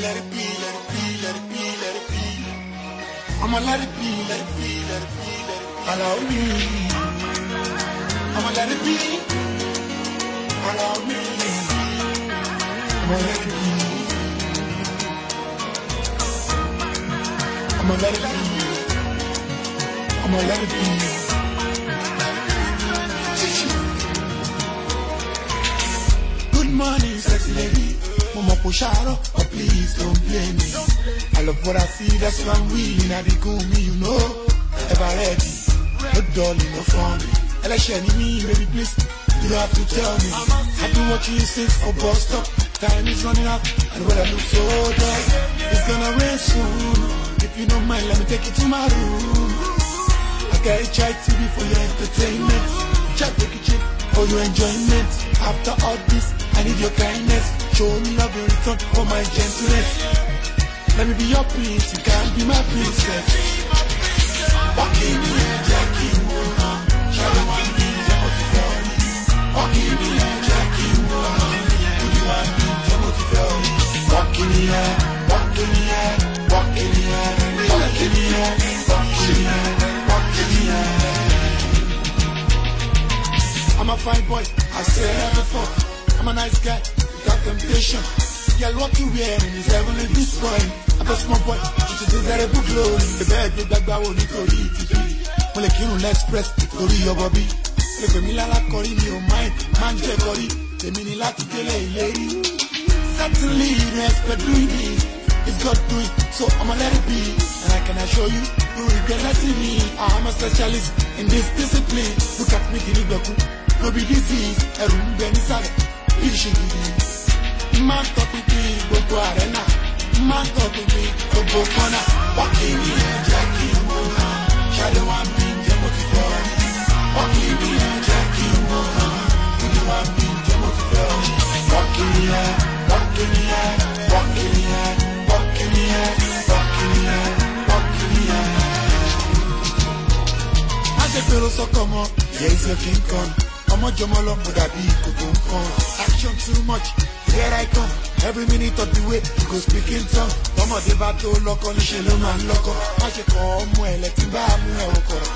let it be, let it be, let it be, let it be. I'ma let it be, let it be, let it be, let it be. Allow me. I'ma let it be. Allow me. I'ma let it be. I'ma let it be. I'ma let it be. Good morning, sexy lady. Mama Posharo, but please don't blame me. I love what I see, that's why I'm willing. I me, you know. Ever ready? No darling, no funny. Election me, baby, please. You don't have to tell me. I've been watching you since for bus stop. Time is running out, and when I look so dark, it's gonna rain soon. If you don't mind, let me take you to my room. I got a chai TV for your entertainment. Chat the kitchen for your enjoyment. After all this, I need your kindness. My gentleness. Let me be your prince, you can be my princess. I'm a fine boy, I said that before. I'm a nice guy, without temptation. Girl, what you wearing is this boy. I'm a small boy, it is desirable glory. The bed, the I will need to read it. Mo lè kírun l'express torí ọbọ bí. Lè pè mí lára kọrí mi ò mind, máa ń jẹ kọrí. Tèmi ni láti délé ìlérí. Certainly you don't expect doing this. It's God doing, so I'ma let it be. And I can assure you, you regret letting me. I'm a specialist in this discipline. Look at me, kìíní gbẹ̀kú. No be disease, ẹ̀rù ń bẹ nísàlẹ̀. Bí ìṣe gidi. má tọpinpin gbogbo àrẹ́nà má tọpinpin gbogbo kọ́nà. wákì mi ẹ jẹ́ kí n mú hàn ṣáde wá bí jẹ́ mo ti fẹ́. wákì mi ẹ jẹ́ kí n mú hàn ṣáde wá bí jẹ́ mo ti fẹ́. wákì mi ẹ wákì mi ẹ wákì mi ẹ wákì mi ẹ wákì mi ẹ wákì mi ẹ. má ṣe fèrè sọkọ mọ yẹ ìṣe fi ń kan ọmọ jọmọ lọ mo dàbí nǹkan action too much here i come. Every minute of the way you go speak in tongue. Tọmọdé bá tó lọkọ níṣẹ ló máa ń lọkọ. Má ṣe kọ ọmọ ẹ lẹtí bá mú ẹ ọkọrọ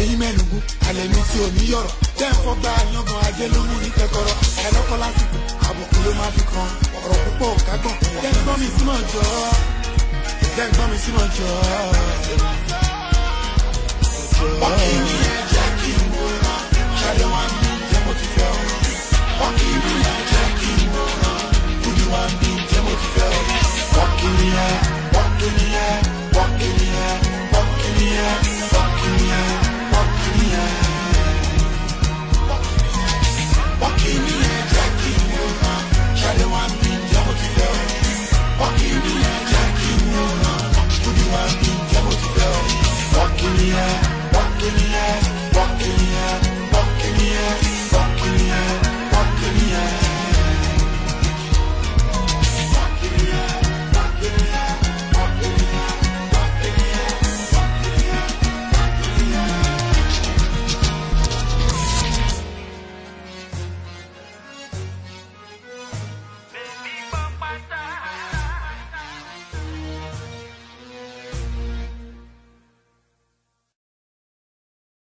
èyí mẹnugu alẹ mi tí ò ní yọrọ. Tẹ́ ń fọgbà yangan ajé ló mú ní kẹkọrọ ẹ lọkọ lásìkò àbùkù ló máa fi kan. Ọ̀rọ̀ púpọ̀ kágbọ̀n jẹ́ ń gbọ́ mi sí mọ̀ jọ́ jẹ́ ń gbọ́ mi sí mọ̀ jọ́. in walk in the air.